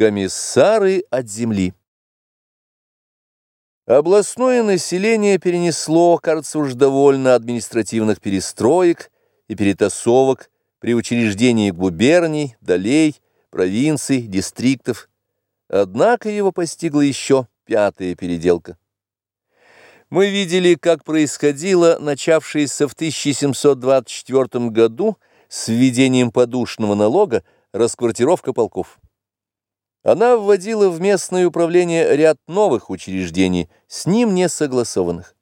Комиссары от земли. Областное население перенесло, кажется, уж довольно административных перестроек и перетасовок при учреждении губерний, долей, провинций, дистриктов. Однако его постигла еще пятая переделка. Мы видели, как происходило начавшееся в 1724 году с введением подушного налога расквартировка полков. Она вводила в местное управление ряд новых учреждений, с ним не согласованных.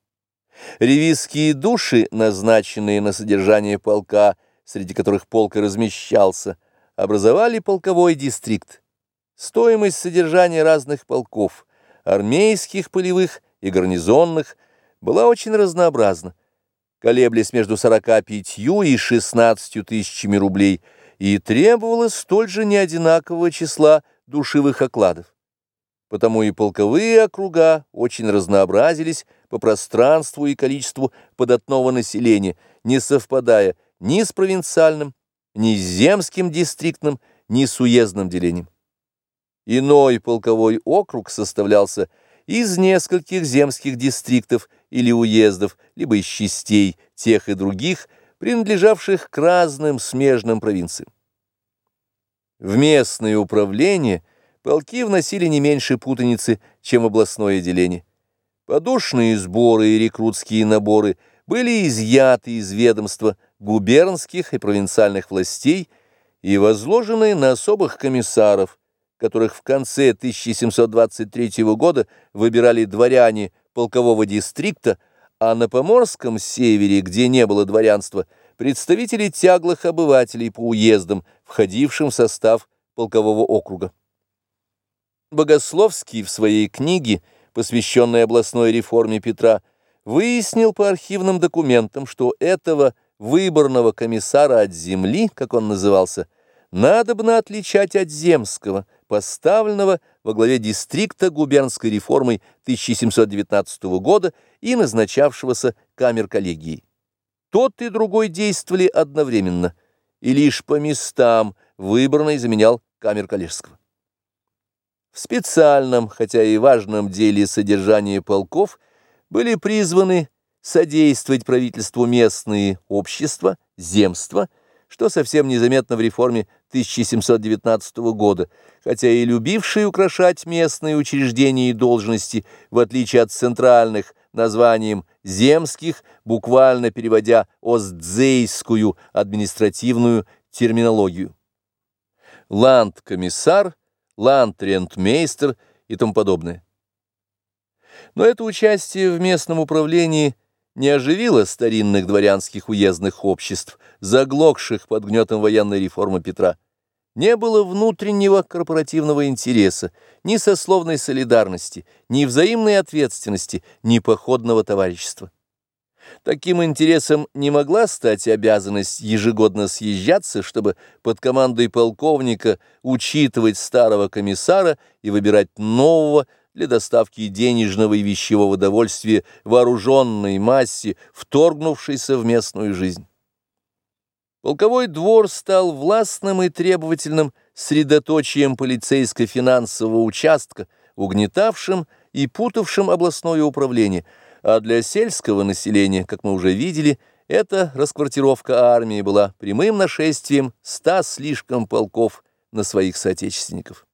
Ревизские души, назначенные на содержание полка, среди которых полк и размещался, образовали полковой дистрикт. Стоимость содержания разных полков, армейских, полевых и гарнизонных, была очень разнообразна, колеблясь между 45 и 16 тысячами рублей, и требовала столь же неодинакового числа душевых окладов. Потому и полковые округа очень разнообразились по пространству и количеству податного населения, не совпадая ни с провинциальным, ни с земским дистриктным, ни с уездным делением. Иной полковой округ составлялся из нескольких земских дистриктов или уездов, либо из частей тех и других, принадлежавших к разным смежным провинциям. В местное управление полки вносили не меньше путаницы, чем областное деление. Подушные сборы и рекрутские наборы были изъяты из ведомства губернских и провинциальных властей и возложены на особых комиссаров, которых в конце 1723 года выбирали дворяне полкового дистрикта, а на Поморском севере, где не было дворянства, представители тяглых обывателей по уездам, входившим в состав полкового округа. Богословский в своей книге, посвященной областной реформе Петра, выяснил по архивным документам, что этого выборного комиссара от земли, как он назывался, надобно отличать от земского, поставленного во главе дистрикта губернской реформой 1719 года и назначавшегося камер-коллегией. Тот и другой действовали одновременно, и лишь по местам выбранный заменял камер коллежского. В специальном, хотя и важном деле содержания полков были призваны содействовать правительству местные общества, земства, что совсем незаметно в реформе 1719 года, хотя и любившие украшать местные учреждения и должности, в отличие от центральных, названием земских, буквально переводя остзейскую административную терминологию. Ланд-комиссар, ланд-рентмейстер и тому подобное. Но это участие в местном управлении не оживило старинных дворянских уездных обществ, заглохших под гнетом военной реформы Петра не было внутреннего корпоративного интереса, ни сословной солидарности, ни взаимной ответственности, ни походного товарищества. Таким интересом не могла стать обязанность ежегодно съезжаться, чтобы под командой полковника учитывать старого комиссара и выбирать нового для доставки денежного и вещевого довольствия вооруженной массе, вторгнувшейся в местную жизнь. Полковой двор стал властным и требовательным средоточием полицейско-финансового участка, угнетавшим и путавшим областное управление, а для сельского населения, как мы уже видели, эта расквартировка армии была прямым нашествием ста слишком полков на своих соотечественников.